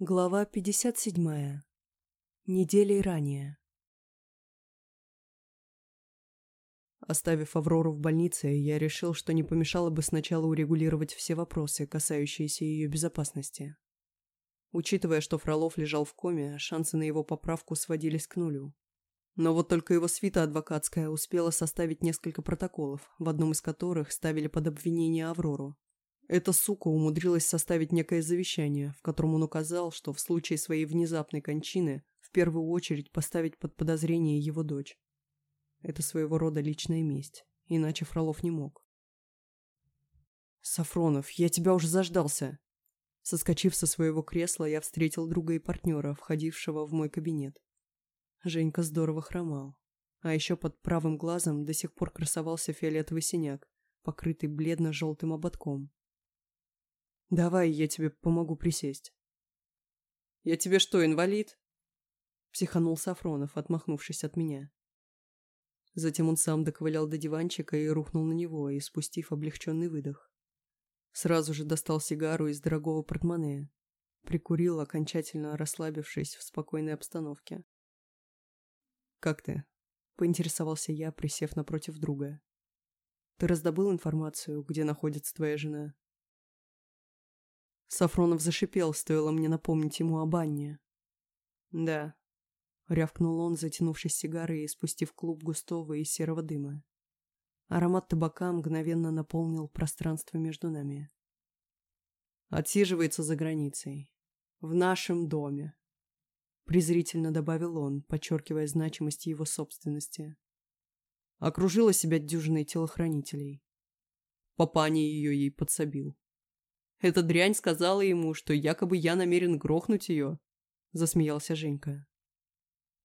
Глава 57. Неделей ранее. Оставив Аврору в больнице, я решил, что не помешало бы сначала урегулировать все вопросы, касающиеся ее безопасности. Учитывая, что Фролов лежал в коме, шансы на его поправку сводились к нулю. Но вот только его свита адвокатская успела составить несколько протоколов, в одном из которых ставили под обвинение Аврору. Эта сука умудрилась составить некое завещание, в котором он указал, что в случае своей внезапной кончины в первую очередь поставить под подозрение его дочь. Это своего рода личная месть, иначе Фролов не мог. «Сафронов, я тебя уже заждался!» Соскочив со своего кресла, я встретил друга и партнера, входившего в мой кабинет. Женька здорово хромал. А еще под правым глазом до сих пор красовался фиолетовый синяк, покрытый бледно-желтым ободком. Давай я тебе помогу присесть. Я тебе что, инвалид? Психанул Сафронов, отмахнувшись от меня. Затем он сам доковылял до диванчика и рухнул на него, испустив облегченный выдох. Сразу же достал сигару из дорогого портмоне. Прикурил, окончательно расслабившись в спокойной обстановке. «Как ты?» — поинтересовался я, присев напротив друга. «Ты раздобыл информацию, где находится твоя жена?» Сафронов зашипел, стоило мне напомнить ему об Анне. «Да», — рявкнул он, затянувшись сигарой и спустив клуб густого и серого дыма. Аромат табака мгновенно наполнил пространство между нами. «Отсиживается за границей. В нашем доме», — презрительно добавил он, подчеркивая значимость его собственности. Окружила себя дюжиной телохранителей. Папаня ее ей подсобил. Эта дрянь сказала ему, что якобы я намерен грохнуть ее. Засмеялся Женька.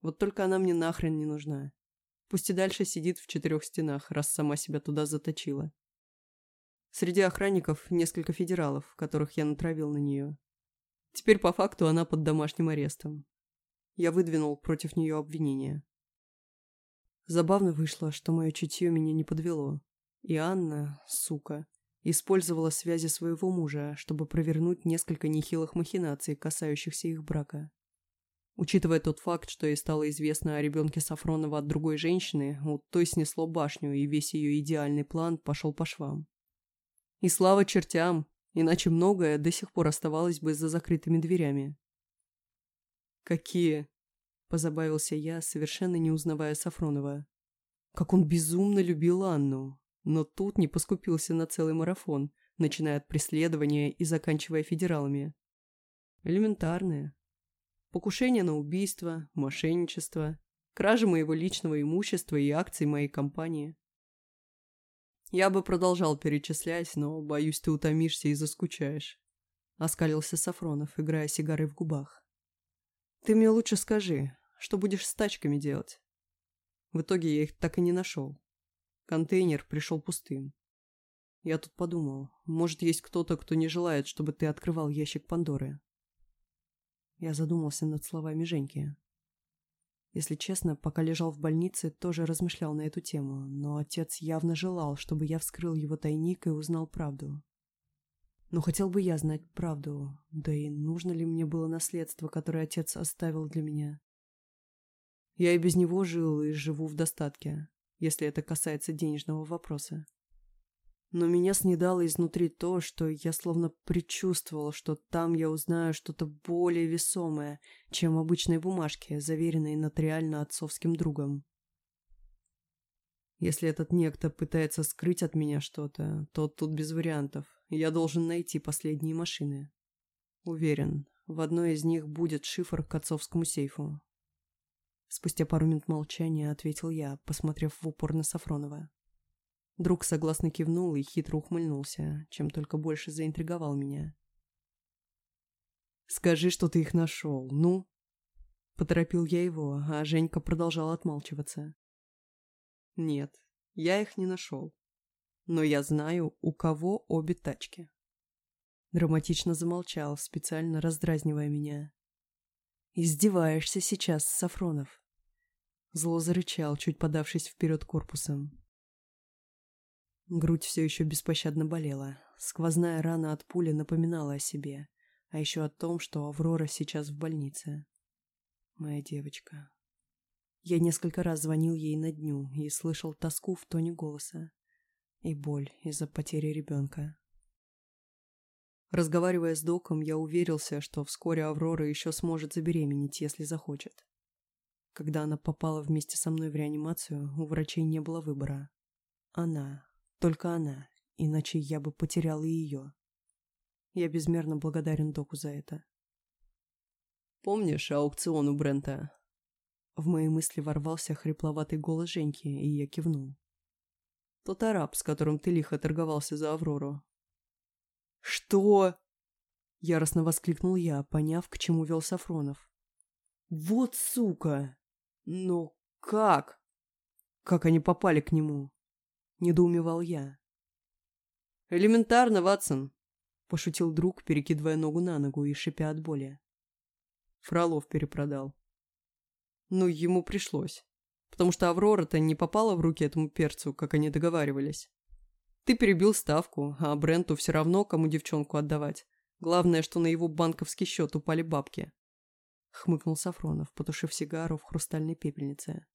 Вот только она мне нахрен не нужна. Пусть и дальше сидит в четырех стенах, раз сама себя туда заточила. Среди охранников несколько федералов, которых я натравил на нее. Теперь по факту она под домашним арестом. Я выдвинул против нее обвинение. Забавно вышло, что мое чутье меня не подвело. И Анна, сука, Использовала связи своего мужа, чтобы провернуть несколько нехилых махинаций, касающихся их брака. Учитывая тот факт, что ей стало известно о ребенке Сафронова от другой женщины, у той снесло башню, и весь ее идеальный план пошел по швам. И слава чертям, иначе многое до сих пор оставалось бы за закрытыми дверями. «Какие?» – позабавился я, совершенно не узнавая Сафронова. «Как он безумно любил Анну, но тут не поскупился на целый марафон, начиная от преследования и заканчивая федералами. Элементарное. Покушение на убийство, мошенничество, кража моего личного имущества и акций моей компании. Я бы продолжал перечислять, но, боюсь, ты утомишься и заскучаешь. Оскалился Сафронов, играя сигарой в губах. Ты мне лучше скажи, что будешь с тачками делать? В итоге я их так и не нашел. Контейнер пришел пустым. Я тут подумал, может, есть кто-то, кто не желает, чтобы ты открывал ящик Пандоры. Я задумался над словами Женьки. Если честно, пока лежал в больнице, тоже размышлял на эту тему, но отец явно желал, чтобы я вскрыл его тайник и узнал правду. Но хотел бы я знать правду, да и нужно ли мне было наследство, которое отец оставил для меня. Я и без него жил и живу в достатке если это касается денежного вопроса. Но меня снедало изнутри то, что я словно предчувствовал, что там я узнаю что-то более весомое, чем обычные бумажки, заверенные нотариально отцовским другом. Если этот некто пытается скрыть от меня что-то, то тут без вариантов. Я должен найти последние машины. Уверен, в одной из них будет шифр к отцовскому сейфу. Спустя пару минут молчания ответил я, посмотрев в упор на Сафронова. Друг согласно кивнул и хитро ухмыльнулся, чем только больше заинтриговал меня. «Скажи, что ты их нашел, ну?» Поторопил я его, а Женька продолжал отмалчиваться. «Нет, я их не нашел. Но я знаю, у кого обе тачки». Драматично замолчал, специально раздразнивая меня. «Издеваешься сейчас, Сафронов?» Зло зарычал, чуть подавшись вперед корпусом. Грудь все еще беспощадно болела. Сквозная рана от пули напоминала о себе. А еще о том, что Аврора сейчас в больнице. Моя девочка. Я несколько раз звонил ей на дню и слышал тоску в тоне голоса и боль из-за потери ребенка. Разговаривая с доком, я уверился, что вскоре Аврора еще сможет забеременеть, если захочет. Когда она попала вместе со мной в реанимацию, у врачей не было выбора. Она, только она, иначе я бы потерял и ее. Я безмерно благодарен доку за это. «Помнишь аукцион у Брента?» В мои мысли ворвался хрипловатый голос Женьки, и я кивнул. «Тот араб, с которым ты лихо торговался за Аврору». «Что?» Яростно воскликнул я, поняв, к чему вел Сафронов. «Вот сука! Но как?» «Как они попали к нему?» Недоумевал я. «Элементарно, Ватсон!» Пошутил друг, перекидывая ногу на ногу и шипя от боли. Фролов перепродал. Ну, ему пришлось. Потому что Аврора-то не попала в руки этому перцу, как они договаривались. Ты перебил ставку, а Бренту все равно, кому девчонку отдавать. Главное, что на его банковский счет упали бабки. Хмыкнул Сафронов, потушив сигару в хрустальной пепельнице.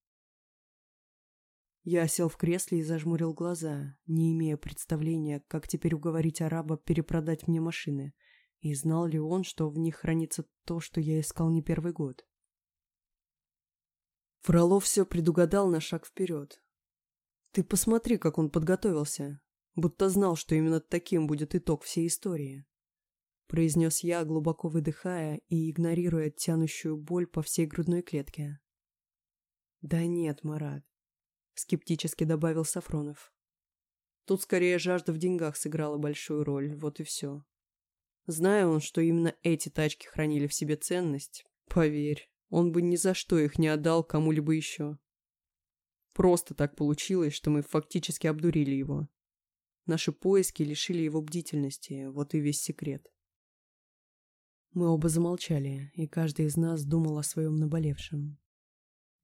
Я сел в кресле и зажмурил глаза, не имея представления, как теперь уговорить араба перепродать мне машины, и знал ли он, что в них хранится то, что я искал не первый год. Фролов все предугадал на шаг вперед. Ты посмотри, как он подготовился, будто знал, что именно таким будет итог всей истории. Произнес я, глубоко выдыхая и игнорируя тянущую боль по всей грудной клетке. Да нет, Марат, скептически добавил Сафронов. Тут скорее жажда в деньгах сыграла большую роль, вот и все. Зная он, что именно эти тачки хранили в себе ценность, поверь, он бы ни за что их не отдал кому-либо еще. Просто так получилось, что мы фактически обдурили его. Наши поиски лишили его бдительности, вот и весь секрет. Мы оба замолчали, и каждый из нас думал о своем наболевшем.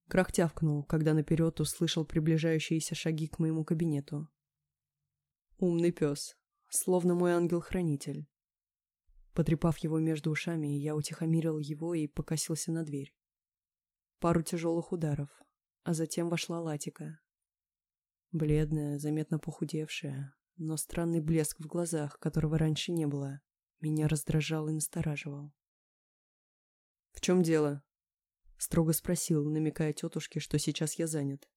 Крах тявкнул, когда наперед услышал приближающиеся шаги к моему кабинету. Умный пес, словно мой ангел-хранитель. Потрепав его между ушами, я утихомирил его и покосился на дверь. Пару тяжелых ударов, а затем вошла Латика. Бледная, заметно похудевшая, но странный блеск в глазах, которого раньше не было, меня раздражал и настораживал. «В чем дело?» Строго спросил, намекая тетушке, что сейчас я занят.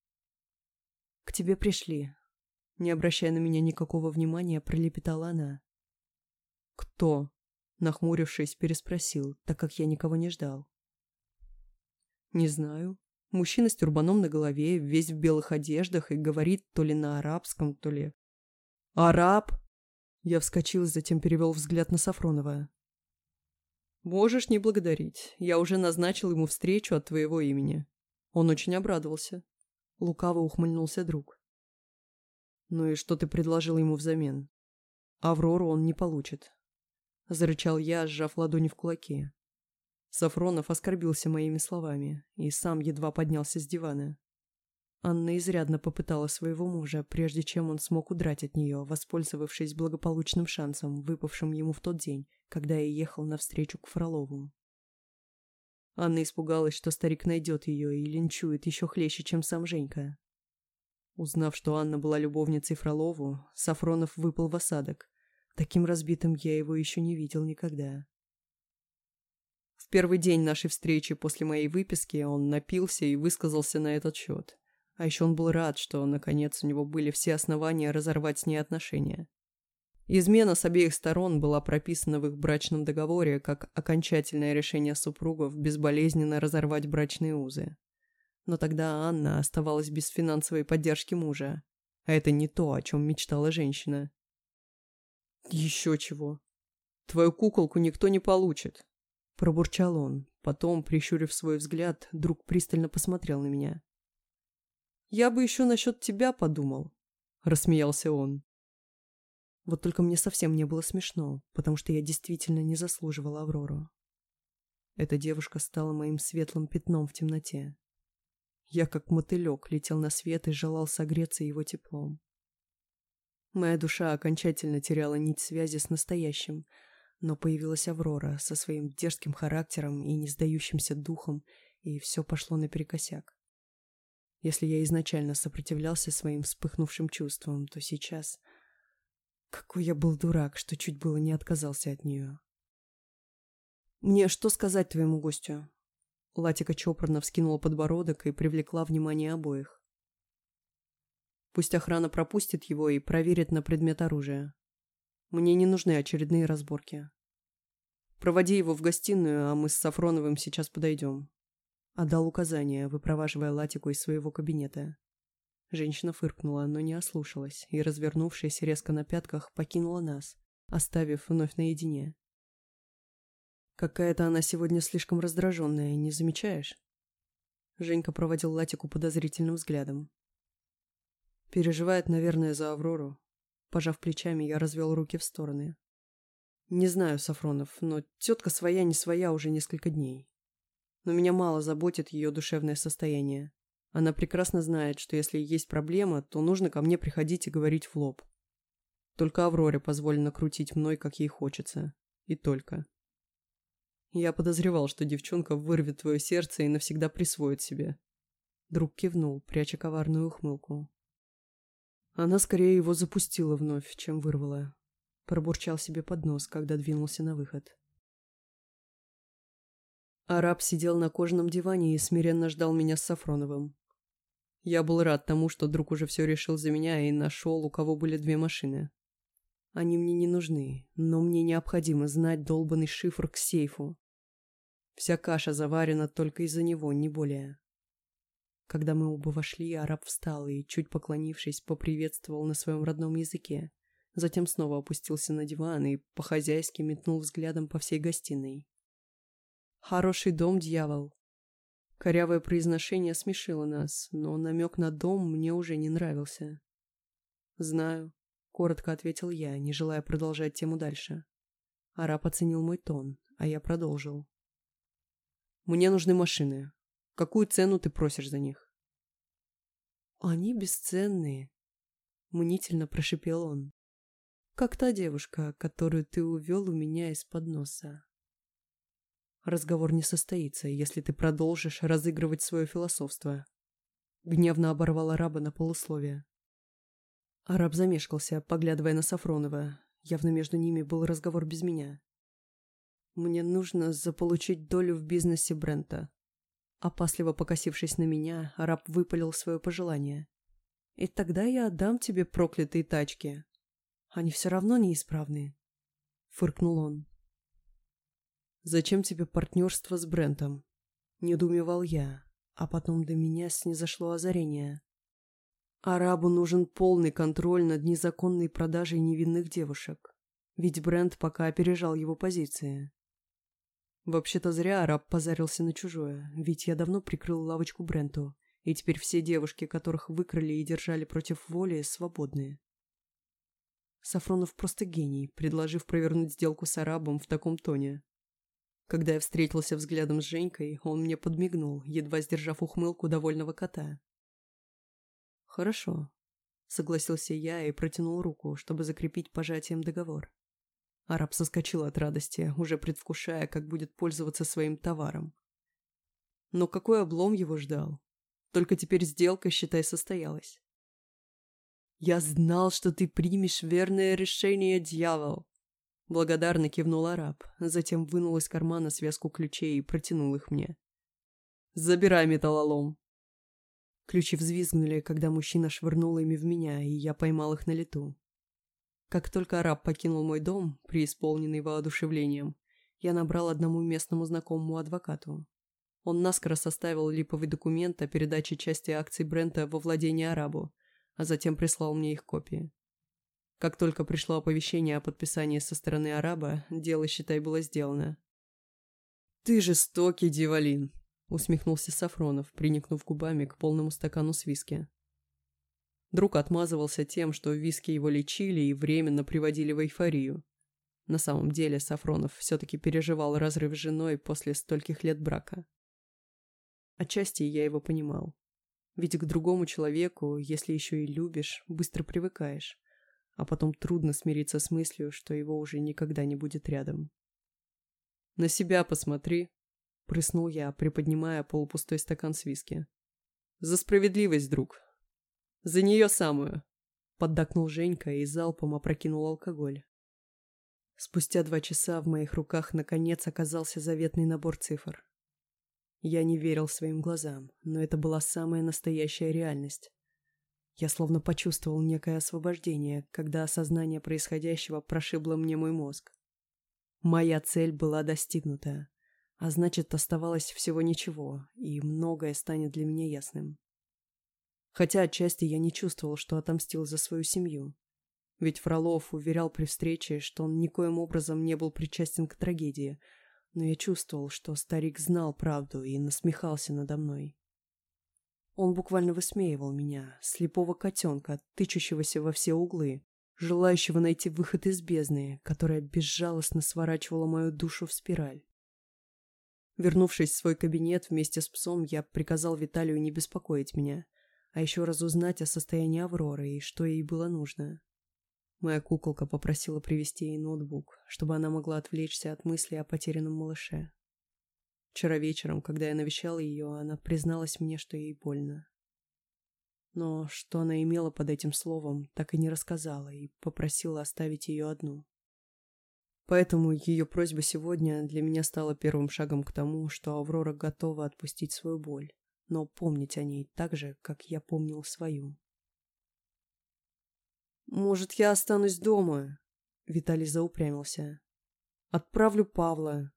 «К тебе пришли». Не обращая на меня никакого внимания, пролепетала она. «Кто?» Нахмурившись, переспросил, так как я никого не ждал. «Не знаю. Мужчина с тюрбаном на голове, весь в белых одеждах и говорит то ли на арабском, то ли...» «Араб?» Я вскочил, затем перевел взгляд на Сафронова. «Можешь не благодарить. Я уже назначил ему встречу от твоего имени». Он очень обрадовался. Лукаво ухмыльнулся друг. «Ну и что ты предложил ему взамен?» «Аврору он не получит», — зарычал я, сжав ладони в кулаки. Сафронов оскорбился моими словами и сам едва поднялся с дивана. Анна изрядно попытала своего мужа, прежде чем он смог удрать от нее, воспользовавшись благополучным шансом, выпавшим ему в тот день, когда я ехал навстречу к Фролову. Анна испугалась, что старик найдет ее и линчует еще хлеще, чем сам Женька. Узнав, что Анна была любовницей Фролову, Сафронов выпал в осадок. Таким разбитым я его еще не видел никогда. В первый день нашей встречи после моей выписки он напился и высказался на этот счет. А еще он был рад, что, наконец, у него были все основания разорвать с ней отношения. Измена с обеих сторон была прописана в их брачном договоре как окончательное решение супругов безболезненно разорвать брачные узы. Но тогда Анна оставалась без финансовой поддержки мужа. А это не то, о чем мечтала женщина. «Еще чего. Твою куколку никто не получит», – пробурчал он. Потом, прищурив свой взгляд, друг пристально посмотрел на меня. «Я бы еще насчет тебя подумал», — рассмеялся он. Вот только мне совсем не было смешно, потому что я действительно не заслуживала Аврору. Эта девушка стала моим светлым пятном в темноте. Я, как мотылек, летел на свет и желал согреться его теплом. Моя душа окончательно теряла нить связи с настоящим, Но появилась Аврора со своим дерзким характером и не сдающимся духом, и все пошло наперекосяк. Если я изначально сопротивлялся своим вспыхнувшим чувствам, то сейчас... Какой я был дурак, что чуть было не отказался от нее. «Мне что сказать твоему гостю?» Латика чопорно вскинула подбородок и привлекла внимание обоих. Пусть охрана пропустит его и проверит на предмет оружия. Мне не нужны очередные разборки. Проводи его в гостиную, а мы с Сафроновым сейчас подойдем. Отдал указание, выпроваживая Латику из своего кабинета. Женщина фыркнула, но не ослушалась, и, развернувшись резко на пятках, покинула нас, оставив вновь наедине. Какая-то она сегодня слишком раздраженная, не замечаешь? Женька проводил Латику подозрительным взглядом. Переживает, наверное, за Аврору. Пожав плечами, я развел руки в стороны. Не знаю, Сафронов, но тетка своя не своя уже несколько дней но меня мало заботит ее душевное состояние. Она прекрасно знает, что если есть проблема, то нужно ко мне приходить и говорить в лоб. Только Авроре позволено крутить мной, как ей хочется. И только. Я подозревал, что девчонка вырвет твое сердце и навсегда присвоит себе. Друг кивнул, пряча коварную ухмылку. Она скорее его запустила вновь, чем вырвала. Пробурчал себе под нос, когда двинулся на выход. Араб сидел на кожаном диване и смиренно ждал меня с Сафроновым. Я был рад тому, что друг уже все решил за меня и нашел, у кого были две машины. Они мне не нужны, но мне необходимо знать долбанный шифр к сейфу. Вся каша заварена только из-за него, не более. Когда мы оба вошли, араб встал и, чуть поклонившись, поприветствовал на своем родном языке. Затем снова опустился на диван и по-хозяйски метнул взглядом по всей гостиной. Хороший дом, дьявол. Корявое произношение смешило нас, но намек на дом мне уже не нравился. «Знаю», — коротко ответил я, не желая продолжать тему дальше. Араб оценил мой тон, а я продолжил. «Мне нужны машины. Какую цену ты просишь за них?» «Они бесценные», — мнительно прошипел он. «Как та девушка, которую ты увел у меня из-под носа». Разговор не состоится, если ты продолжишь разыгрывать свое философство. Гневно оборвал араба на полусловие. Араб замешкался, поглядывая на Сафронова. Явно между ними был разговор без меня. Мне нужно заполучить долю в бизнесе Брента. Опасливо покосившись на меня, араб выпалил свое пожелание. И тогда я отдам тебе проклятые тачки. Они все равно неисправные. Фыркнул он. «Зачем тебе партнерство с Брентом?» – недоумевал я, а потом до меня снизошло озарение. Арабу нужен полный контроль над незаконной продажей невинных девушек, ведь Брент пока опережал его позиции. Вообще-то зря араб позарился на чужое, ведь я давно прикрыл лавочку Бренту, и теперь все девушки, которых выкрали и держали против воли, свободные. Сафронов просто гений, предложив провернуть сделку с арабом в таком тоне. Когда я встретился взглядом с Женькой, он мне подмигнул, едва сдержав ухмылку довольного кота. «Хорошо», — согласился я и протянул руку, чтобы закрепить пожатием договор. Араб соскочил от радости, уже предвкушая, как будет пользоваться своим товаром. Но какой облом его ждал? Только теперь сделка, считай, состоялась. «Я знал, что ты примешь верное решение, дьявол!» Благодарно кивнул араб, затем вынул из кармана связку ключей и протянул их мне. «Забирай металлолом!» Ключи взвизгнули, когда мужчина швырнул ими в меня, и я поймал их на лету. Как только араб покинул мой дом, преисполненный воодушевлением, я набрал одному местному знакомому адвокату. Он наскоро составил липовый документ о передаче части акций Брента во владение арабу, а затем прислал мне их копии. Как только пришло оповещение о подписании со стороны араба, дело, считай, было сделано. «Ты жестокий, Дивалин!» — усмехнулся Сафронов, приникнув губами к полному стакану с виски. Друг отмазывался тем, что виски его лечили и временно приводили в эйфорию. На самом деле Сафронов все-таки переживал разрыв с женой после стольких лет брака. Отчасти я его понимал. Ведь к другому человеку, если еще и любишь, быстро привыкаешь а потом трудно смириться с мыслью, что его уже никогда не будет рядом. «На себя посмотри», — прыснул я, приподнимая полупустой стакан с виски. «За справедливость, друг. За нее самую», — поддакнул Женька и залпом опрокинул алкоголь. Спустя два часа в моих руках наконец оказался заветный набор цифр. Я не верил своим глазам, но это была самая настоящая реальность. Я словно почувствовал некое освобождение, когда осознание происходящего прошибло мне мой мозг. Моя цель была достигнута, а значит, оставалось всего ничего, и многое станет для меня ясным. Хотя отчасти я не чувствовал, что отомстил за свою семью. Ведь Фролов уверял при встрече, что он никоим образом не был причастен к трагедии, но я чувствовал, что старик знал правду и насмехался надо мной. Он буквально высмеивал меня, слепого котенка, тычущегося во все углы, желающего найти выход из бездны, которая безжалостно сворачивала мою душу в спираль. Вернувшись в свой кабинет вместе с псом, я приказал Виталию не беспокоить меня, а еще разузнать о состоянии Авроры и что ей было нужно. Моя куколка попросила привезти ей ноутбук, чтобы она могла отвлечься от мыслей о потерянном малыше. Вчера вечером, когда я навещал ее, она призналась мне, что ей больно. Но что она имела под этим словом, так и не рассказала и попросила оставить ее одну. Поэтому ее просьба сегодня для меня стала первым шагом к тому, что Аврора готова отпустить свою боль, но помнить о ней так же, как я помнил свою. «Может, я останусь дома?» Виталий заупрямился. «Отправлю Павла».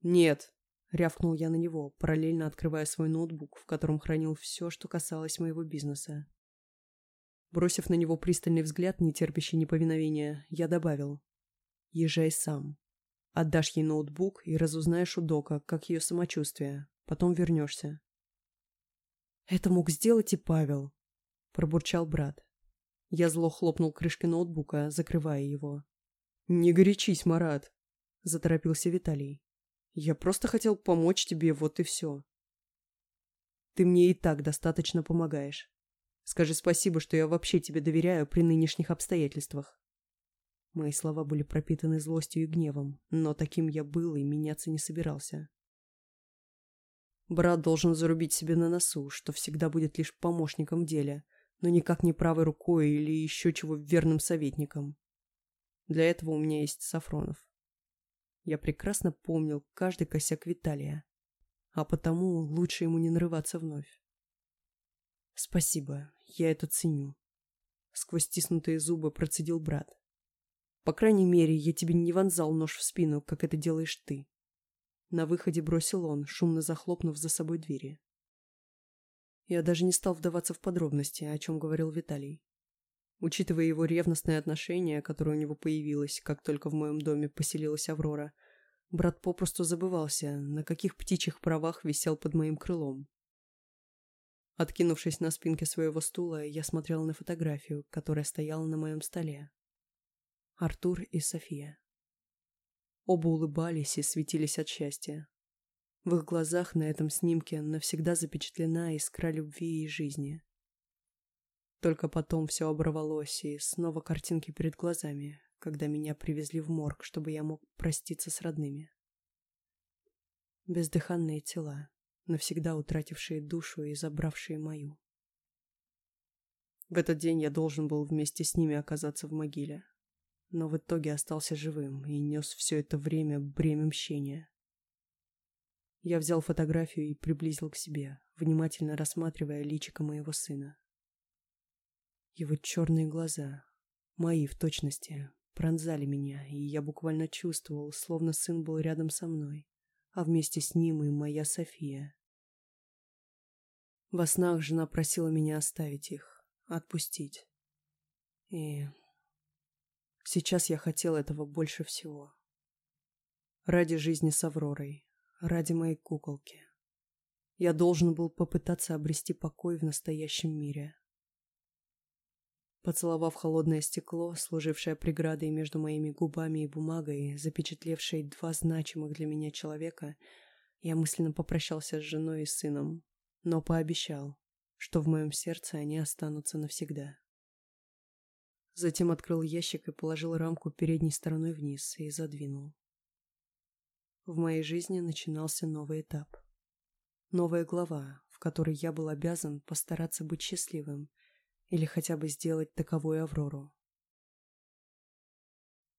«Нет», — рявкнул я на него, параллельно открывая свой ноутбук, в котором хранил все, что касалось моего бизнеса. Бросив на него пристальный взгляд, не терпящий неповиновения, я добавил. «Езжай сам. Отдашь ей ноутбук и разузнаешь у Дока, как ее самочувствие. Потом вернешься». «Это мог сделать и Павел», — пробурчал брат. Я зло хлопнул крышкой ноутбука, закрывая его. «Не горячись, Марат!» – заторопился Виталий. «Я просто хотел помочь тебе, вот и все». «Ты мне и так достаточно помогаешь. Скажи спасибо, что я вообще тебе доверяю при нынешних обстоятельствах». Мои слова были пропитаны злостью и гневом, но таким я был и меняться не собирался. Брат должен зарубить себе на носу, что всегда будет лишь помощником в деле – но никак не правой рукой или еще чего верным советником. Для этого у меня есть Сафронов. Я прекрасно помнил каждый косяк Виталия, а потому лучше ему не нарываться вновь. Спасибо, я это ценю. Сквозь стиснутые зубы процедил брат. По крайней мере, я тебе не вонзал нож в спину, как это делаешь ты. На выходе бросил он, шумно захлопнув за собой двери. Я даже не стал вдаваться в подробности, о чем говорил Виталий. Учитывая его ревностное отношение, которое у него появилось, как только в моем доме поселилась Аврора, брат попросту забывался, на каких птичьих правах висел под моим крылом. Откинувшись на спинке своего стула, я смотрел на фотографию, которая стояла на моем столе. Артур и София. Оба улыбались и светились от счастья. В их глазах на этом снимке навсегда запечатлена искра любви и жизни. Только потом все оборвалось, и снова картинки перед глазами, когда меня привезли в морг, чтобы я мог проститься с родными. Бездыханные тела, навсегда утратившие душу и забравшие мою. В этот день я должен был вместе с ними оказаться в могиле, но в итоге остался живым и нес все это время бремя мщения. Я взял фотографию и приблизил к себе, внимательно рассматривая личико моего сына. Его черные глаза, мои в точности, пронзали меня, и я буквально чувствовал, словно сын был рядом со мной, а вместе с ним и моя София. Во снах жена просила меня оставить их, отпустить. И сейчас я хотел этого больше всего. Ради жизни с Авророй, ради моей куколки. Я должен был попытаться обрести покой в настоящем мире. Поцеловав холодное стекло, служившее преградой между моими губами и бумагой, запечатлевшей два значимых для меня человека, я мысленно попрощался с женой и сыном, но пообещал, что в моем сердце они останутся навсегда. Затем открыл ящик и положил рамку передней стороной вниз и задвинул. В моей жизни начинался новый этап. Новая глава, в которой я был обязан постараться быть счастливым или хотя бы сделать таковой Аврору.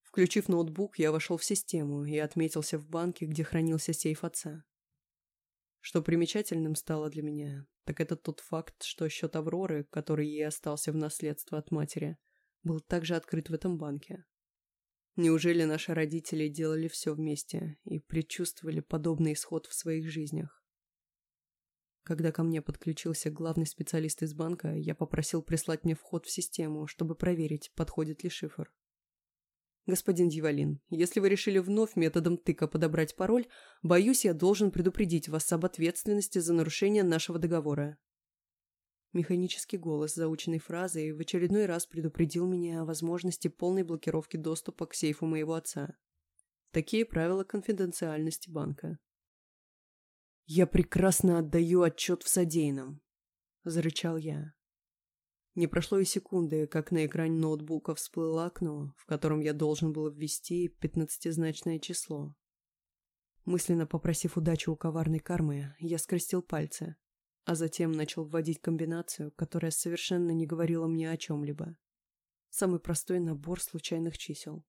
Включив ноутбук, я вошел в систему и отметился в банке, где хранился сейф отца. Что примечательным стало для меня, так это тот факт, что счет Авроры, который ей остался в наследство от матери, был также открыт в этом банке. Неужели наши родители делали все вместе и предчувствовали подобный исход в своих жизнях? Когда ко мне подключился главный специалист из банка, я попросил прислать мне вход в систему, чтобы проверить, подходит ли шифр. Господин Дьяволин, если вы решили вновь методом тыка подобрать пароль, боюсь, я должен предупредить вас об ответственности за нарушение нашего договора. Механический голос заученной фразой в очередной раз предупредил меня о возможности полной блокировки доступа к сейфу моего отца. Такие правила конфиденциальности банка. «Я прекрасно отдаю отчет в содеянном», – зарычал я. Не прошло и секунды, как на экране ноутбука всплыло окно, в котором я должен был ввести пятнадцатизначное число. Мысленно попросив удачи у коварной кармы, я скрестил пальцы, а затем начал вводить комбинацию, которая совершенно не говорила мне о чем-либо. Самый простой набор случайных чисел.